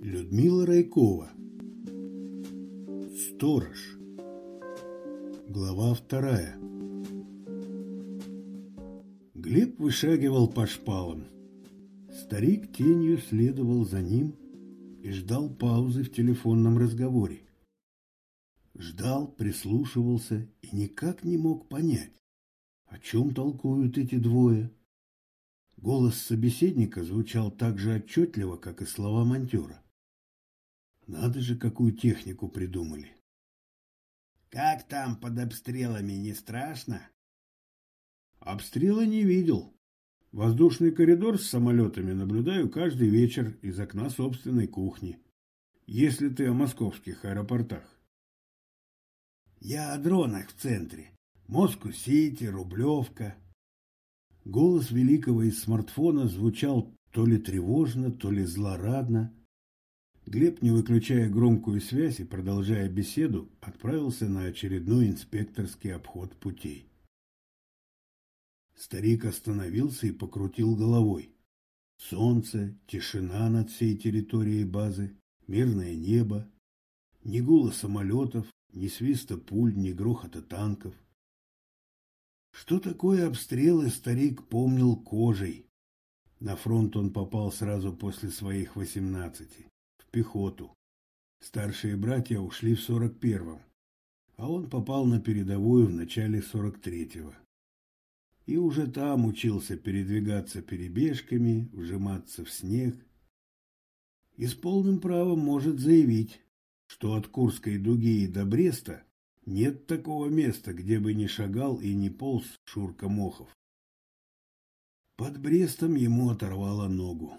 Людмила Райкова Сторож Глава вторая Глеб вышагивал по шпалам. Старик тенью следовал за ним и ждал паузы в телефонном разговоре. Ждал, прислушивался и никак не мог понять, о чем толкуют эти двое. Голос собеседника звучал так же отчетливо, как и слова монтера. Надо же, какую технику придумали. «Как там под обстрелами, не страшно?» Обстрела не видел. Воздушный коридор с самолетами наблюдаю каждый вечер из окна собственной кухни. Если ты о московских аэропортах. Я о дронах в центре. Москва-Сити, Рублевка. Голос Великого из смартфона звучал то ли тревожно, то ли злорадно. Глеб, не выключая громкую связь и продолжая беседу, отправился на очередной инспекторский обход путей. Старик остановился и покрутил головой. Солнце, тишина над всей территорией базы, мирное небо, ни гула самолетов, ни свиста пуль, ни грохота танков. Что такое обстрелы, старик помнил кожей. На фронт он попал сразу после своих восемнадцати, в пехоту. Старшие братья ушли в сорок первом, а он попал на передовую в начале сорок третьего и уже там учился передвигаться перебежками, вжиматься в снег. И с полным правом может заявить, что от Курской дуги и до Бреста нет такого места, где бы не шагал и не полз Шурка Мохов. Под Брестом ему оторвало ногу.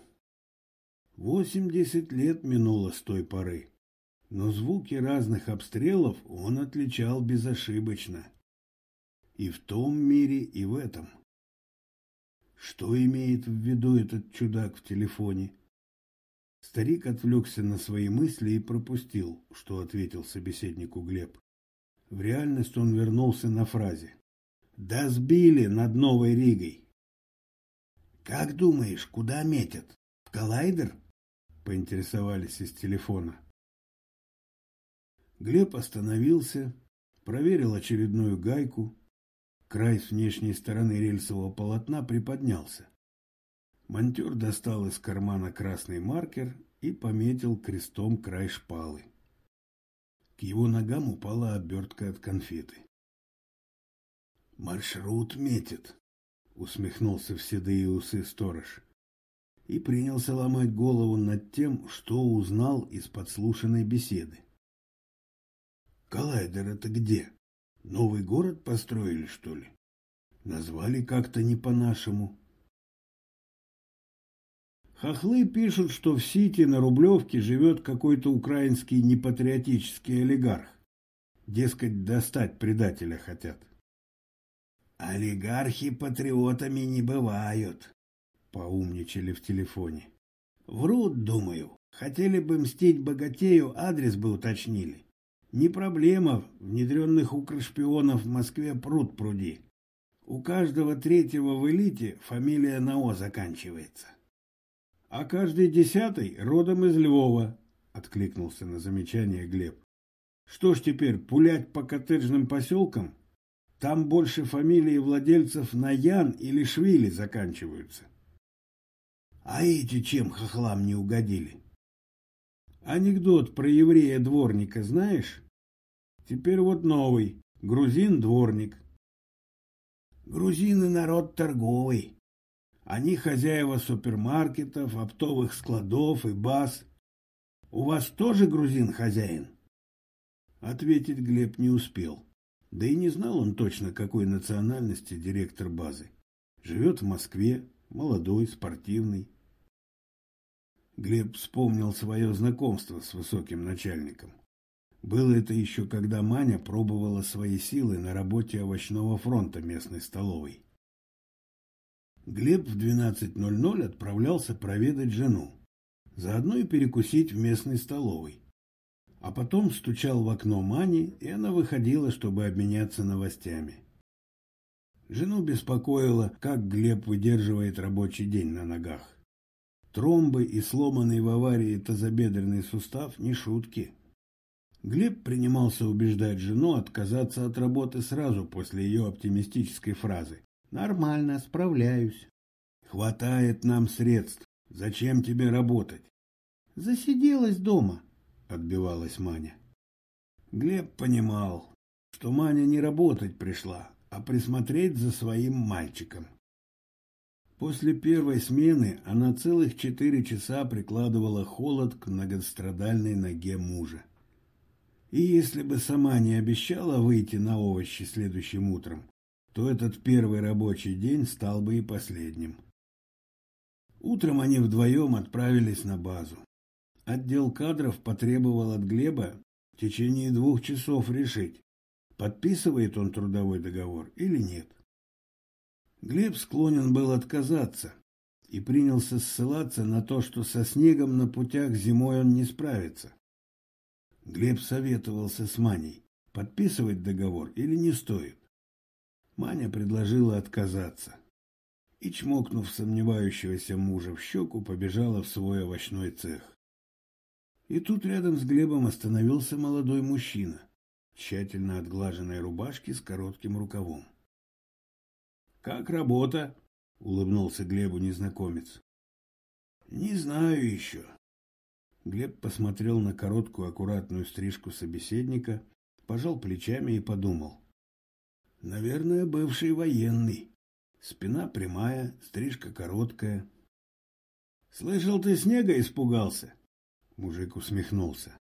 Восемьдесят лет минуло с той поры, но звуки разных обстрелов он отличал безошибочно – и в том мире, и в этом. Что имеет в виду этот чудак в телефоне? Старик отвлекся на свои мысли и пропустил, что ответил собеседнику Глеб. В реальность он вернулся на фразе. «Да сбили над Новой Ригой!» «Как думаешь, куда метят? В коллайдер?» поинтересовались из телефона. Глеб остановился, проверил очередную гайку, Край с внешней стороны рельсового полотна приподнялся. Монтер достал из кармана красный маркер и пометил крестом край шпалы. К его ногам упала обертка от конфеты. «Маршрут метит», — усмехнулся в седые усы сторож и принялся ломать голову над тем, что узнал из подслушанной беседы. «Коллайдер это где?» Новый город построили, что ли? Назвали как-то не по-нашему. Хохлы пишут, что в Сити на Рублевке живет какой-то украинский непатриотический олигарх. Дескать, достать предателя хотят. Олигархи патриотами не бывают, поумничали в телефоне. Врут, думаю. Хотели бы мстить богатею, адрес бы уточнили. Не проблема, внедренных укршпионов в Москве пруд пруди. У каждого третьего в элите фамилия на О заканчивается. А каждый десятый родом из Львова, откликнулся на замечание Глеб. Что ж теперь, пулять по коттеджным поселкам? Там больше фамилии владельцев на Ян или Швили заканчиваются. А эти чем хохлам не угодили? Анекдот про еврея-дворника знаешь? Теперь вот новый. Грузин-дворник. Грузины народ торговый. Они хозяева супермаркетов, оптовых складов и баз. У вас тоже грузин хозяин? Ответить Глеб не успел. Да и не знал он точно, какой национальности директор базы. Живет в Москве, молодой, спортивный, Глеб вспомнил свое знакомство с высоким начальником. Было это еще когда Маня пробовала свои силы на работе овощного фронта местной столовой. Глеб в 12.00 отправлялся проведать жену, заодно и перекусить в местной столовой. А потом стучал в окно Мани, и она выходила, чтобы обменяться новостями. Жену беспокоило, как Глеб выдерживает рабочий день на ногах. Тромбы и сломанный в аварии тазобедренный сустав не шутки. Глеб принимался убеждать жену отказаться от работы сразу после ее оптимистической фразы. «Нормально, справляюсь». «Хватает нам средств. Зачем тебе работать?» «Засиделась дома», — отбивалась Маня. Глеб понимал, что Маня не работать пришла, а присмотреть за своим мальчиком. После первой смены она целых четыре часа прикладывала холод к многострадальной ноге мужа. И если бы сама не обещала выйти на овощи следующим утром, то этот первый рабочий день стал бы и последним. Утром они вдвоем отправились на базу. Отдел кадров потребовал от Глеба в течение двух часов решить, подписывает он трудовой договор или нет. Глеб склонен был отказаться и принялся ссылаться на то, что со снегом на путях зимой он не справится. Глеб советовался с Маней, подписывать договор или не стоит. Маня предложила отказаться и, чмокнув сомневающегося мужа в щеку, побежала в свой овощной цех. И тут рядом с Глебом остановился молодой мужчина, тщательно отглаженной рубашки с коротким рукавом. «Как работа?» — улыбнулся Глебу незнакомец. «Не знаю еще». Глеб посмотрел на короткую аккуратную стрижку собеседника, пожал плечами и подумал. «Наверное, бывший военный. Спина прямая, стрижка короткая». «Слышал, ты снега испугался?» Мужик усмехнулся.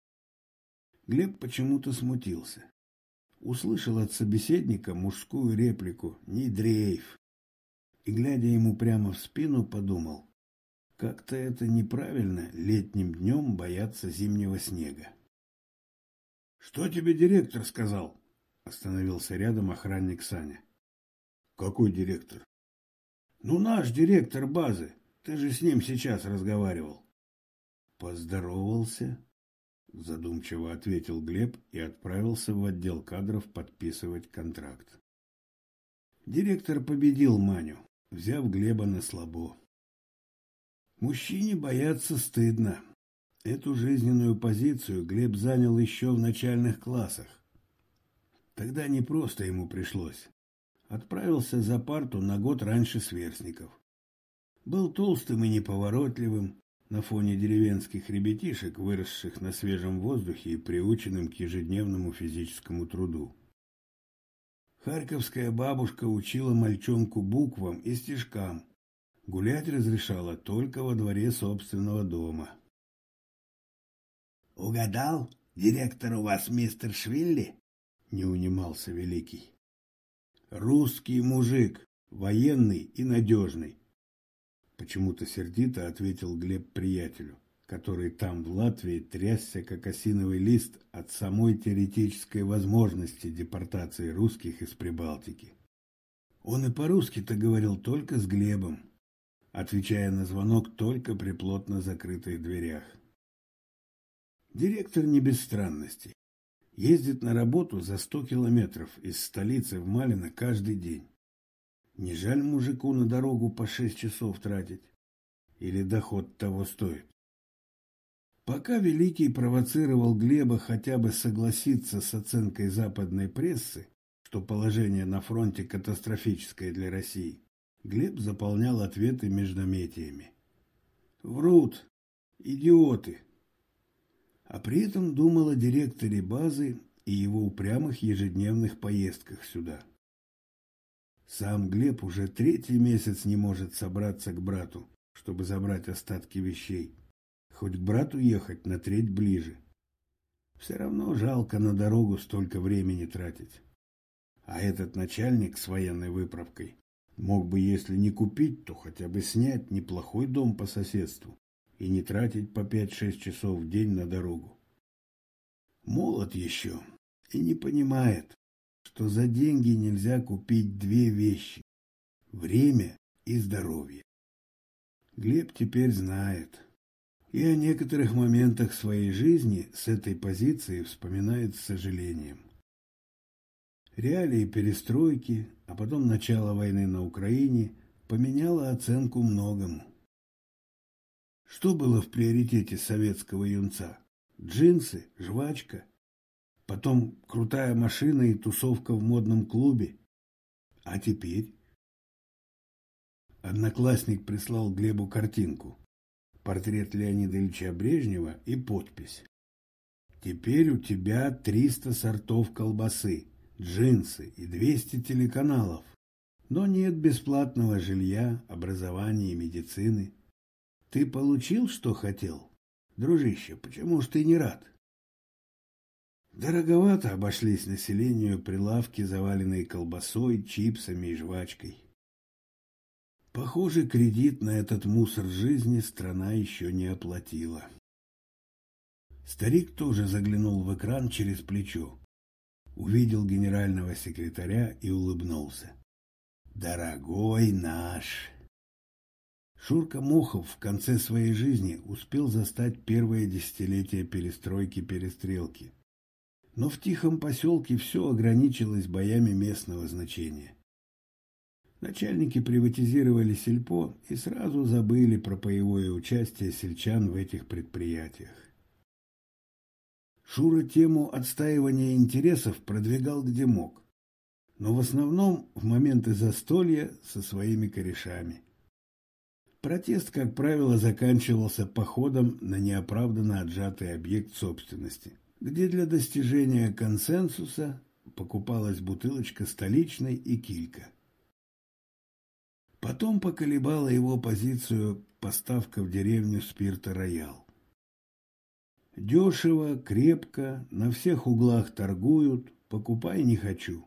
Глеб почему-то смутился услышал от собеседника мужскую реплику «Не дрейф!» и, глядя ему прямо в спину, подумал «Как-то это неправильно летним днем бояться зимнего снега». «Что тебе директор сказал?» – остановился рядом охранник Саня. «Какой директор?» «Ну, наш директор базы. Ты же с ним сейчас разговаривал». Поздоровался, задумчиво ответил Глеб и отправился в отдел кадров подписывать контракт. Директор победил Маню, взяв Глеба на слабо. Мужчине бояться стыдно. Эту жизненную позицию Глеб занял еще в начальных классах. Тогда не просто ему пришлось. Отправился за парту на год раньше сверстников. Был толстым и неповоротливым, на фоне деревенских ребятишек, выросших на свежем воздухе и приученным к ежедневному физическому труду. Харьковская бабушка учила мальчонку буквам и стишкам. Гулять разрешала только во дворе собственного дома. «Угадал? Директор у вас мистер Швилли?» — не унимался Великий. «Русский мужик, военный и надежный. Почему-то сердито ответил Глеб приятелю, который там, в Латвии, трясся, как осиновый лист от самой теоретической возможности депортации русских из Прибалтики. Он и по-русски-то говорил только с Глебом, отвечая на звонок только при плотно закрытых дверях. Директор не без странностей. Ездит на работу за сто километров из столицы в Малино каждый день. Не жаль мужику на дорогу по шесть часов тратить? Или доход того стоит? Пока Великий провоцировал Глеба хотя бы согласиться с оценкой западной прессы, что положение на фронте катастрофическое для России, Глеб заполнял ответы междометиями. Врут. Идиоты. А при этом думал о директоре базы и его упрямых ежедневных поездках сюда. Сам Глеб уже третий месяц не может собраться к брату, чтобы забрать остатки вещей. Хоть к брату ехать на треть ближе. Все равно жалко на дорогу столько времени тратить. А этот начальник с военной выправкой мог бы, если не купить, то хотя бы снять неплохой дом по соседству и не тратить по пять-шесть часов в день на дорогу. Молод еще и не понимает, что за деньги нельзя купить две вещи – время и здоровье. Глеб теперь знает. И о некоторых моментах своей жизни с этой позиции вспоминает с сожалением. Реалии перестройки, а потом начало войны на Украине поменяло оценку многому. Что было в приоритете советского юнца? Джинсы, жвачка, потом крутая машина и тусовка в модном клубе. А теперь? Одноклассник прислал Глебу картинку. Портрет Леонида Ильича Брежнева и подпись. Теперь у тебя 300 сортов колбасы, джинсы и 200 телеканалов. Но нет бесплатного жилья, образования и медицины. Ты получил, что хотел? Дружище, почему ж ты не рад? Дороговато обошлись населению прилавки, заваленные колбасой, чипсами и жвачкой. Похоже, кредит на этот мусор жизни страна еще не оплатила. Старик тоже заглянул в экран через плечо. Увидел генерального секретаря и улыбнулся. «Дорогой наш!» Шурка Мохов в конце своей жизни успел застать первое десятилетие перестройки-перестрелки. Но в тихом поселке все ограничилось боями местного значения. Начальники приватизировали сельпо и сразу забыли про боевое участие сельчан в этих предприятиях. Шура тему отстаивания интересов продвигал где мог, но в основном в моменты застолья со своими корешами. Протест, как правило, заканчивался походом на неоправданно отжатый объект собственности, где для достижения консенсуса покупалась бутылочка столичной и килька. Потом поколебала его позицию поставка в деревню спирта «Роял». Дешево, крепко, на всех углах торгуют, покупай не хочу.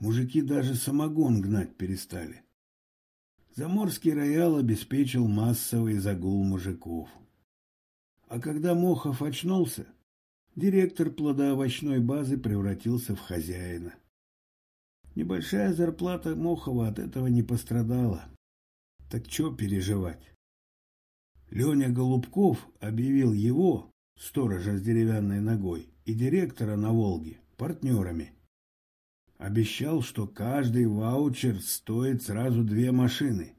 Мужики даже самогон гнать перестали. Заморский роял обеспечил массовый загул мужиков. А когда Мохов очнулся, директор плодоовощной базы превратился в хозяина. Небольшая зарплата Мохова от этого не пострадала. Так что переживать? Леня Голубков объявил его, сторожа с деревянной ногой, и директора на Волге партнерами. Обещал, что каждый ваучер стоит сразу две машины.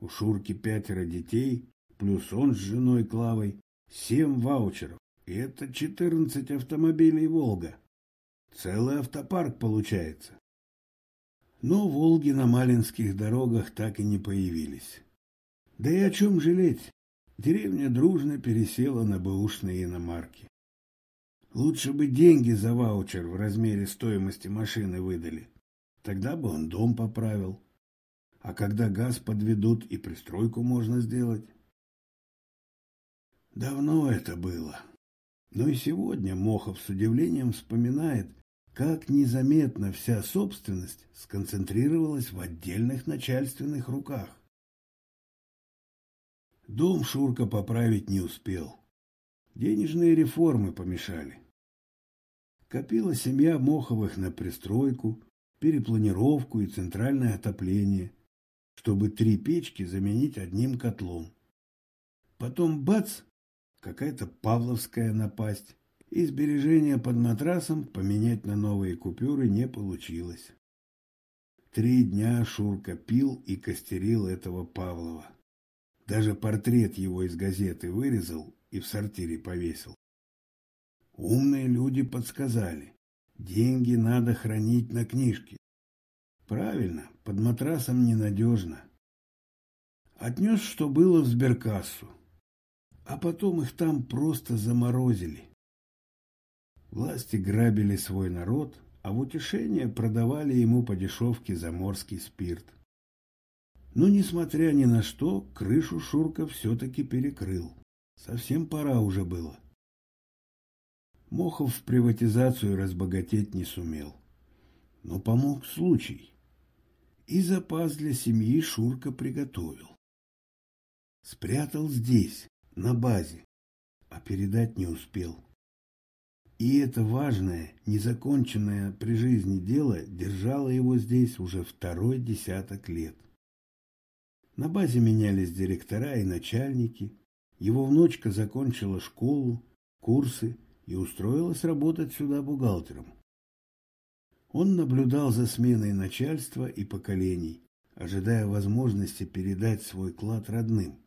У Шурки пятеро детей, плюс он с женой Клавой, семь ваучеров. И это четырнадцать автомобилей «Волга». Целый автопарк получается. Но «Волги» на малинских дорогах так и не появились. Да и о чем жалеть? Деревня дружно пересела на бэушные иномарки. Лучше бы деньги за ваучер в размере стоимости машины выдали. Тогда бы он дом поправил. А когда газ подведут и пристройку можно сделать. Давно это было. Но и сегодня Мохов с удивлением вспоминает, как незаметно вся собственность сконцентрировалась в отдельных начальственных руках. Дом Шурка поправить не успел. Денежные реформы помешали. Копила семья Моховых на пристройку, перепланировку и центральное отопление, чтобы три печки заменить одним котлом. Потом бац, какая-то павловская напасть, и сбережения под матрасом поменять на новые купюры не получилось. Три дня Шурка пил и костерил этого Павлова. Даже портрет его из газеты вырезал и в сортире повесил. Умные люди подсказали. Деньги надо хранить на книжке. Правильно, под матрасом ненадежно. Отнес, что было в сберкассу. А потом их там просто заморозили. Власти грабили свой народ, а в утешение продавали ему по дешевке заморский спирт. Но, несмотря ни на что, крышу Шурка все-таки перекрыл. Совсем пора уже было. Мохов в приватизацию разбогатеть не сумел. Но помог случай. И запас для семьи Шурка приготовил. Спрятал здесь, на базе, а передать не успел. И это важное, незаконченное при жизни дело держало его здесь уже второй десяток лет. На базе менялись директора и начальники. Его внучка закончила школу, курсы и устроилась работать сюда бухгалтером. Он наблюдал за сменой начальства и поколений, ожидая возможности передать свой клад родным.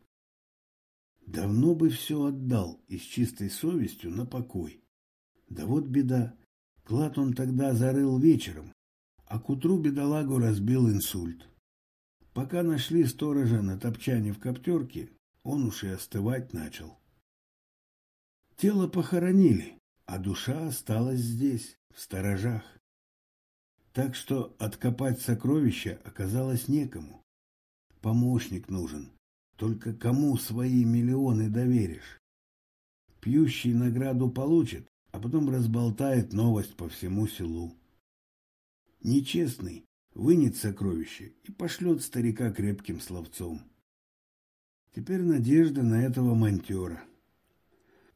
Давно бы все отдал и с чистой совестью на покой. Да вот беда. Клад он тогда зарыл вечером, а к утру бедолагу разбил инсульт. Пока нашли сторожа на топчане в коптерке, он уж и остывать начал. Тело похоронили, а душа осталась здесь, в сторожах. Так что откопать сокровища оказалось некому. Помощник нужен. Только кому свои миллионы доверишь? Пьющий награду получит, а потом разболтает новость по всему селу. Нечестный вынет сокровище и пошлет старика крепким словцом. Теперь надежда на этого монтера.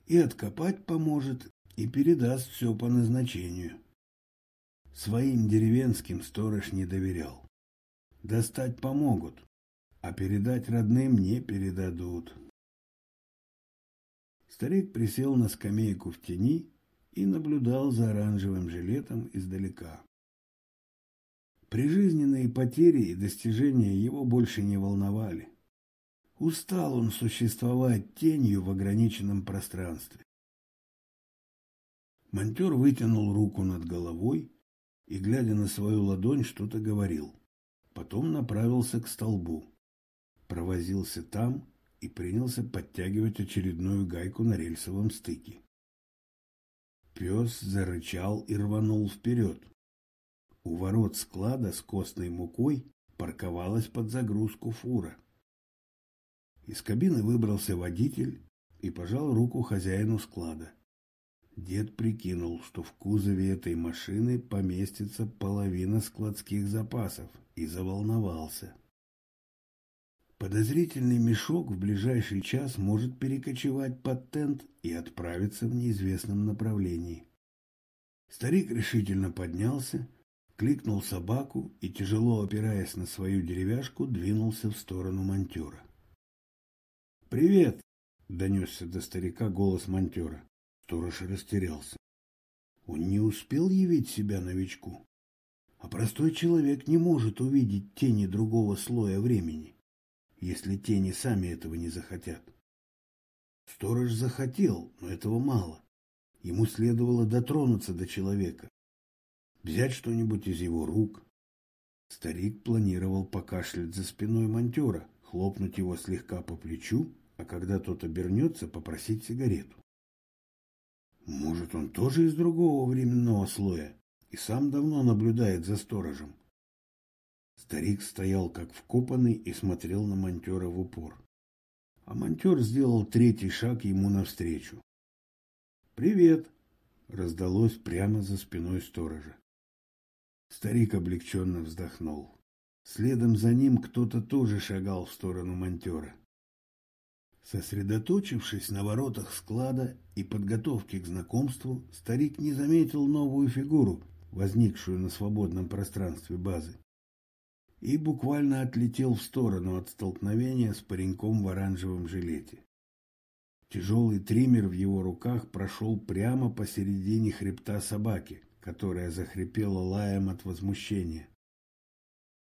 И откопать поможет, и передаст все по назначению. Своим деревенским сторож не доверял. Достать помогут, а передать родным не передадут. Старик присел на скамейку в тени и наблюдал за оранжевым жилетом издалека. Прижизненные потери и достижения его больше не волновали. Устал он существовать тенью в ограниченном пространстве. Монтер вытянул руку над головой и, глядя на свою ладонь, что-то говорил. Потом направился к столбу. Провозился там и принялся подтягивать очередную гайку на рельсовом стыке. Пес зарычал и рванул вперед. У ворот склада с костной мукой парковалась под загрузку фура. Из кабины выбрался водитель и пожал руку хозяину склада. Дед прикинул, что в кузове этой машины поместится половина складских запасов, и заволновался. Подозрительный мешок в ближайший час может перекочевать под тент и отправиться в неизвестном направлении. Старик решительно поднялся, кликнул собаку и, тяжело опираясь на свою деревяшку, двинулся в сторону монтера. «Привет!» — донесся до старика голос монтера. Сторож растерялся. Он не успел явить себя новичку. А простой человек не может увидеть тени другого слоя времени, если тени сами этого не захотят. Сторож захотел, но этого мало. Ему следовало дотронуться до человека, взять что-нибудь из его рук. Старик планировал покашлять за спиной монтера, хлопнуть его слегка по плечу, а когда тот обернется, попросить сигарету. Может, он тоже из другого временного слоя и сам давно наблюдает за сторожем. Старик стоял как вкопанный и смотрел на монтера в упор. А монтер сделал третий шаг ему навстречу. «Привет!» — раздалось прямо за спиной сторожа. Старик облегченно вздохнул. Следом за ним кто-то тоже шагал в сторону монтера. Сосредоточившись на воротах склада и подготовке к знакомству, старик не заметил новую фигуру, возникшую на свободном пространстве базы, и буквально отлетел в сторону от столкновения с пареньком в оранжевом жилете. Тяжелый триммер в его руках прошел прямо посередине хребта собаки, которая захрипела лаем от возмущения.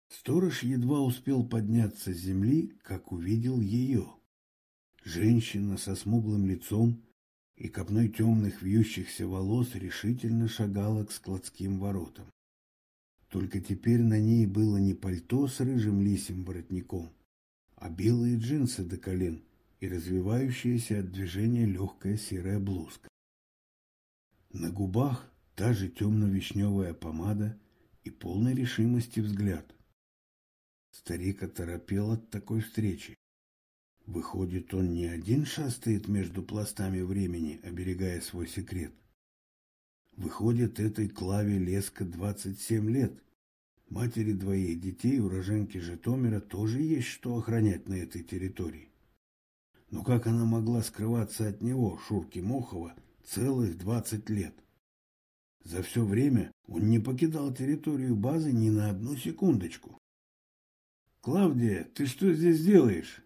Сторож едва успел подняться с земли, как увидел ее. Женщина со смуглым лицом и копной темных вьющихся волос решительно шагала к складским воротам. Только теперь на ней было не пальто с рыжим лисим воротником, а белые джинсы до колен и развивающаяся от движения легкая серая блузка. На губах та же темно-вишневая помада и полной решимости взгляд. Старик оторопел от такой встречи. Выходит, он не один шастает между пластами времени, оберегая свой секрет. Выходит, этой Клаве Леска 27 лет. Матери двоих детей, уроженки Житомира, тоже есть что охранять на этой территории. Но как она могла скрываться от него, Шурки Мохова, целых 20 лет? За все время он не покидал территорию базы ни на одну секундочку. «Клавдия, ты что здесь делаешь?»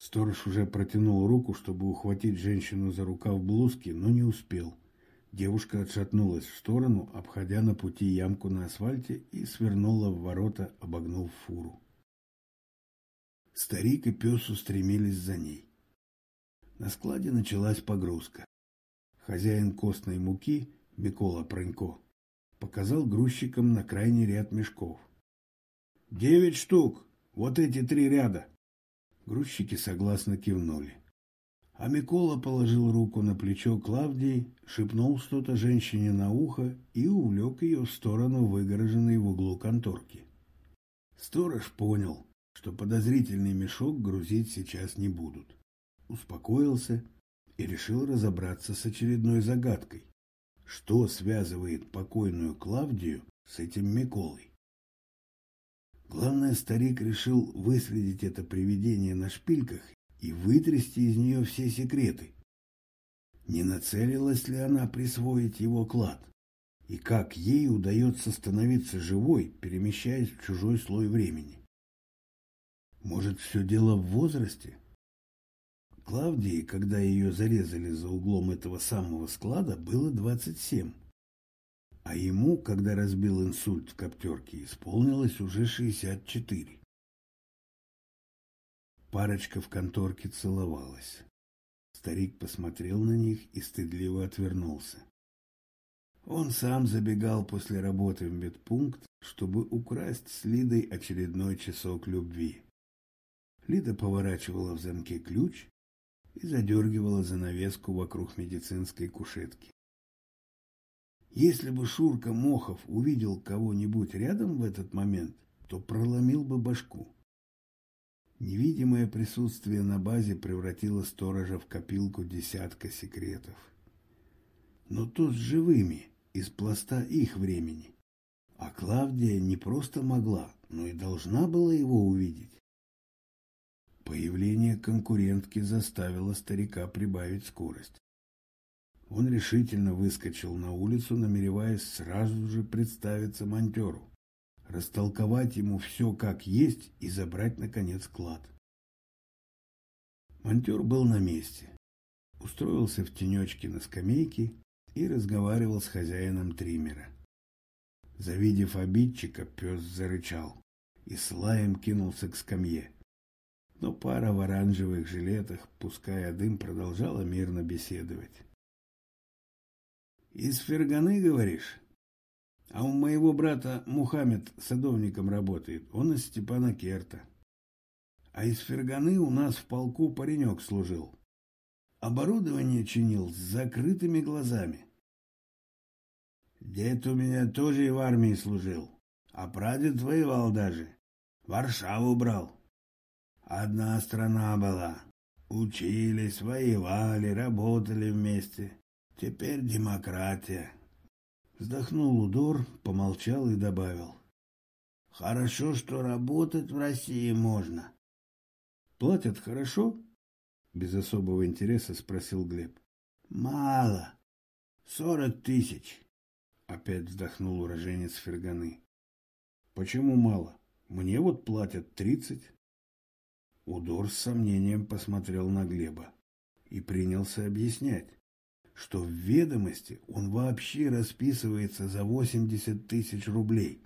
Сторож уже протянул руку, чтобы ухватить женщину за рукав блузки, но не успел. Девушка отшатнулась в сторону, обходя на пути ямку на асфальте и свернула в ворота, обогнув фуру. Старик и пес устремились за ней. На складе началась погрузка. Хозяин костной муки, Микола Пронько, показал грузчикам на крайний ряд мешков. «Девять штук! Вот эти три ряда!» Грузчики согласно кивнули. А Микола положил руку на плечо Клавдии, шепнул что-то женщине на ухо и увлек ее в сторону выгороженной в углу конторки. Сторож понял, что подозрительный мешок грузить сейчас не будут. Успокоился и решил разобраться с очередной загадкой. Что связывает покойную Клавдию с этим Миколой? Главное, старик решил выследить это привидение на шпильках и вытрясти из нее все секреты. Не нацелилась ли она присвоить его клад? И как ей удается становиться живой, перемещаясь в чужой слой времени? Может, все дело в возрасте? Клавдии, когда ее зарезали за углом этого самого склада, было 27. А ему, когда разбил инсульт в коптерке, исполнилось уже 64. Парочка в конторке целовалась. Старик посмотрел на них и стыдливо отвернулся. Он сам забегал после работы в медпункт, чтобы украсть с Лидой очередной часок любви. Лида поворачивала в замке ключ и задергивала занавеску вокруг медицинской кушетки. Если бы Шурка Мохов увидел кого-нибудь рядом в этот момент, то проломил бы башку. Невидимое присутствие на базе превратило сторожа в копилку десятка секретов. Но то с живыми, из пласта их времени. А Клавдия не просто могла, но и должна была его увидеть. Появление конкурентки заставило старика прибавить скорость. Он решительно выскочил на улицу, намереваясь сразу же представиться монтеру растолковать ему все как есть и забрать, наконец, клад. Монтер был на месте, устроился в тенечке на скамейке и разговаривал с хозяином триммера. Завидев обидчика, пес зарычал и с лаем кинулся к скамье. Но пара в оранжевых жилетах, пуская дым, продолжала мирно беседовать. «Из Ферганы, говоришь?» А у моего брата Мухаммед садовником работает. Он из Степана Керта. А из Ферганы у нас в полку паренек служил. Оборудование чинил с закрытыми глазами. Дед у меня тоже и в армии служил. А прадед воевал даже. Варшаву брал. Одна страна была. Учились, воевали, работали вместе. Теперь демократия. Вздохнул Удор, помолчал и добавил. Хорошо, что работать в России можно. Платят хорошо? Без особого интереса спросил Глеб. Мало. Сорок тысяч. Опять вздохнул уроженец Ферганы. Почему мало? Мне вот платят тридцать. Удор с сомнением посмотрел на Глеба и принялся объяснять что в ведомости он вообще расписывается за 80 тысяч рублей.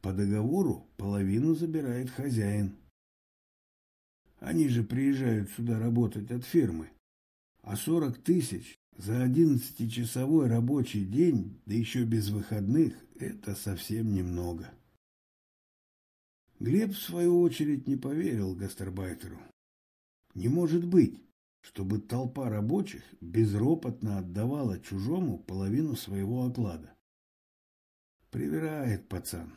По договору половину забирает хозяин. Они же приезжают сюда работать от фирмы. А 40 тысяч за 11-часовой рабочий день, да еще без выходных, это совсем немного. Глеб, в свою очередь, не поверил гастарбайтеру. Не может быть чтобы толпа рабочих безропотно отдавала чужому половину своего оклада. Привирает пацан.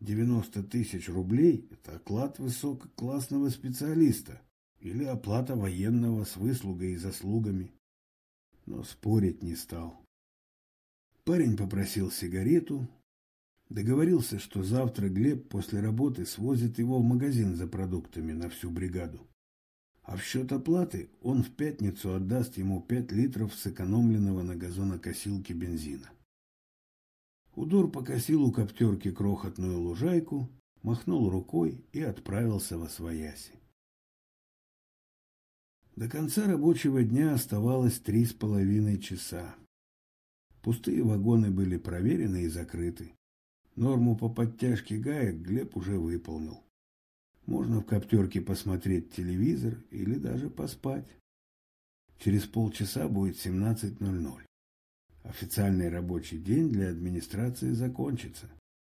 90 тысяч рублей – это оклад высококлассного специалиста или оплата военного с выслугой и заслугами. Но спорить не стал. Парень попросил сигарету, договорился, что завтра Глеб после работы свозит его в магазин за продуктами на всю бригаду а в счет оплаты он в пятницу отдаст ему 5 литров сэкономленного на газонокосилке бензина. Удор покосил у коптерки крохотную лужайку, махнул рукой и отправился во свояси. До конца рабочего дня оставалось три с половиной часа. Пустые вагоны были проверены и закрыты. Норму по подтяжке гаек Глеб уже выполнил. Можно в коптерке посмотреть телевизор или даже поспать. Через полчаса будет 17.00. Официальный рабочий день для администрации закончится.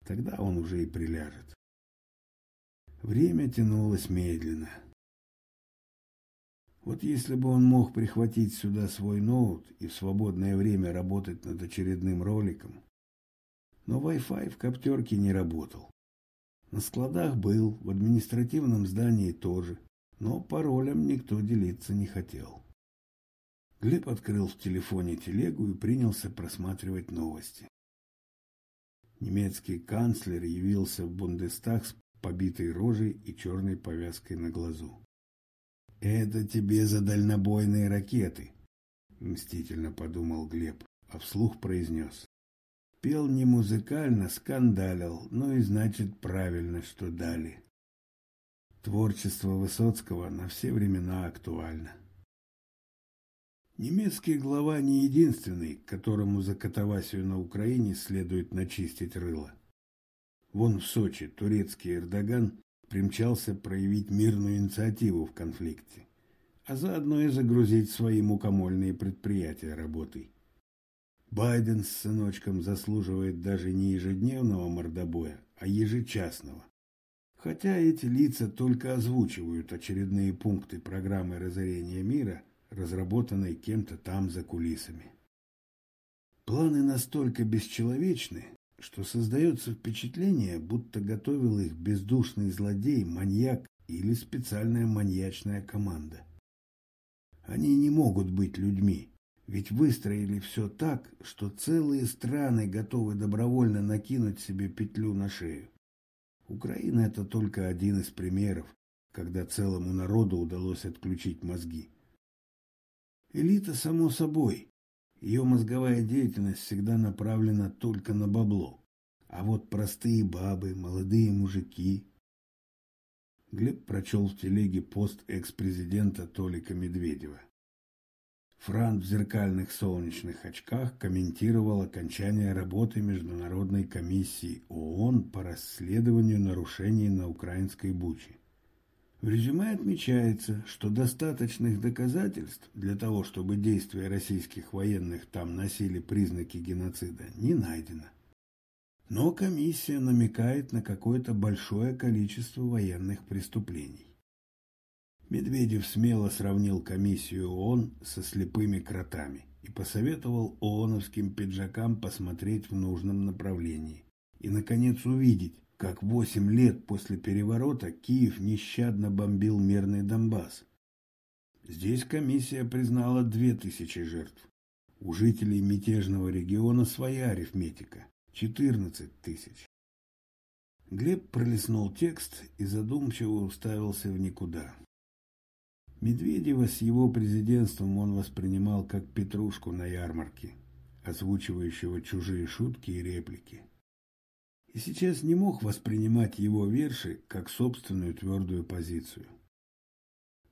Тогда он уже и приляжет. Время тянулось медленно. Вот если бы он мог прихватить сюда свой ноут и в свободное время работать над очередным роликом. Но Wi-Fi в коптерке не работал. На складах был, в административном здании тоже, но паролем никто делиться не хотел. Глеб открыл в телефоне телегу и принялся просматривать новости. Немецкий канцлер явился в Бундестаг с побитой рожей и черной повязкой на глазу. «Это тебе за дальнобойные ракеты», — мстительно подумал Глеб, а вслух произнес. Пел не музыкально, скандалил, ну и значит правильно, что дали. Творчество Высоцкого на все времена актуально. Немецкий глава не единственный, которому за катавасию на Украине следует начистить рыло. Вон в Сочи турецкий Эрдоган примчался проявить мирную инициативу в конфликте, а заодно и загрузить свои мукомольные предприятия работой. Байден с сыночком заслуживает даже не ежедневного мордобоя, а ежечасного. Хотя эти лица только озвучивают очередные пункты программы разорения мира, разработанной кем-то там за кулисами. Планы настолько бесчеловечны, что создается впечатление, будто готовил их бездушный злодей, маньяк или специальная маньячная команда. Они не могут быть людьми, ведь выстроили все так, что целые страны готовы добровольно накинуть себе петлю на шею. Украина – это только один из примеров, когда целому народу удалось отключить мозги. Элита, само собой, ее мозговая деятельность всегда направлена только на бабло. А вот простые бабы, молодые мужики... Глеб прочел в телеге пост экс-президента Толика Медведева. Франт в зеркальных солнечных очках комментировал окончание работы Международной комиссии ООН по расследованию нарушений на украинской Буче. В резюме отмечается, что достаточных доказательств для того, чтобы действия российских военных там носили признаки геноцида, не найдено. Но комиссия намекает на какое-то большое количество военных преступлений. Медведев смело сравнил комиссию ООН со слепыми кротами и посоветовал ООНовским пиджакам посмотреть в нужном направлении и, наконец, увидеть, как восемь лет после переворота Киев нещадно бомбил мирный Донбасс. Здесь комиссия признала две тысячи жертв. У жителей мятежного региона своя арифметика – 14 тысяч. Глеб пролистнул текст и задумчиво уставился в никуда. Медведева с его президентством он воспринимал как петрушку на ярмарке, озвучивающего чужие шутки и реплики и сейчас не мог воспринимать его верши как собственную твердую позицию.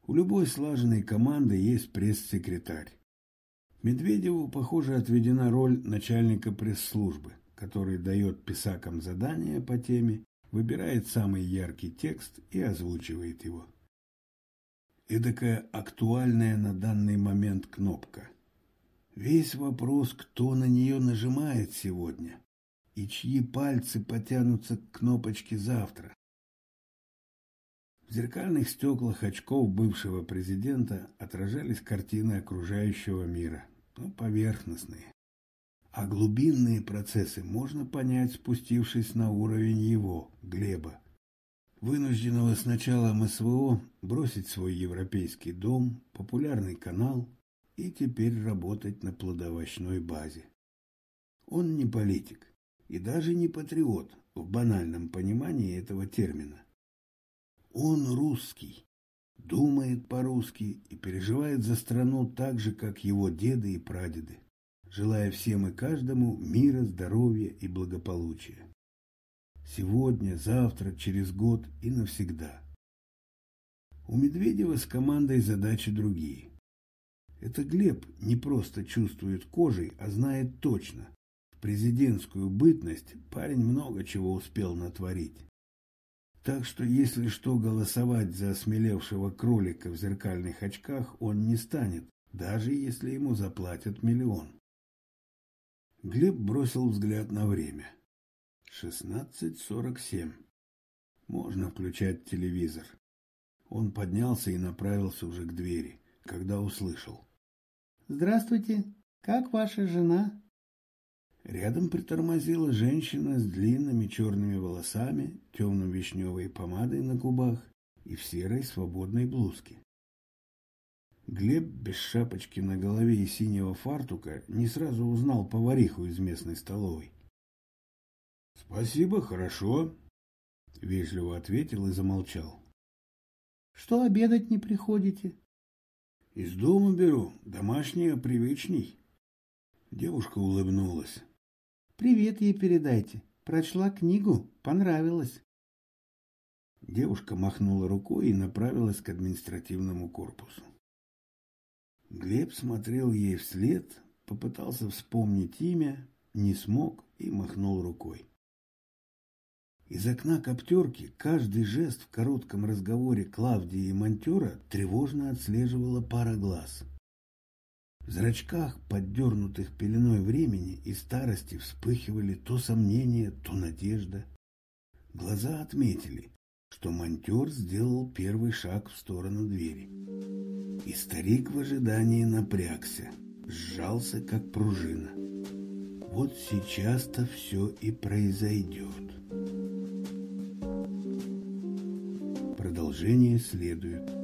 У любой слаженной команды есть пресс-секретарь. Медведеву, похоже, отведена роль начальника пресс-службы, который дает писакам задания по теме, выбирает самый яркий текст и озвучивает его. Эдакая актуальная на данный момент кнопка. Весь вопрос, кто на нее нажимает сегодня, и чьи пальцы потянутся к кнопочке завтра. В зеркальных стеклах очков бывшего президента отражались картины окружающего мира, но поверхностные. А глубинные процессы можно понять, спустившись на уровень его, Глеба, вынужденного сначала МСВО бросить свой европейский дом, популярный канал и теперь работать на плодовочной базе. Он не политик, и даже не патриот в банальном понимании этого термина. Он русский, думает по-русски и переживает за страну так же, как его деды и прадеды, желая всем и каждому мира, здоровья и благополучия. Сегодня, завтра, через год и навсегда. У Медведева с командой задачи другие. Это Глеб не просто чувствует кожей, а знает точно, президентскую бытность парень много чего успел натворить. Так что, если что голосовать за осмелевшего кролика в зеркальных очках он не станет, даже если ему заплатят миллион. Глеб бросил взгляд на время. 16.47. Можно включать телевизор. Он поднялся и направился уже к двери, когда услышал. «Здравствуйте. Как ваша жена?» Рядом притормозила женщина с длинными черными волосами, темно вишневой помадой на губах и в серой свободной блузке. Глеб без шапочки на голове и синего фартука не сразу узнал повариху из местной столовой. «Спасибо, хорошо», — вежливо ответил и замолчал. «Что обедать не приходите?» «Из дома беру, домашнее привычней». Девушка улыбнулась. «Привет ей передайте. Прочла книгу, понравилось». Девушка махнула рукой и направилась к административному корпусу. Глеб смотрел ей вслед, попытался вспомнить имя, не смог и махнул рукой. Из окна коптерки каждый жест в коротком разговоре Клавдии и монтера тревожно отслеживала пара глаз. В зрачках, поддернутых пеленой времени и старости, вспыхивали то сомнения, то надежда. Глаза отметили, что монтер сделал первый шаг в сторону двери. И старик в ожидании напрягся, сжался, как пружина. Вот сейчас-то все и произойдет. Продолжение следует.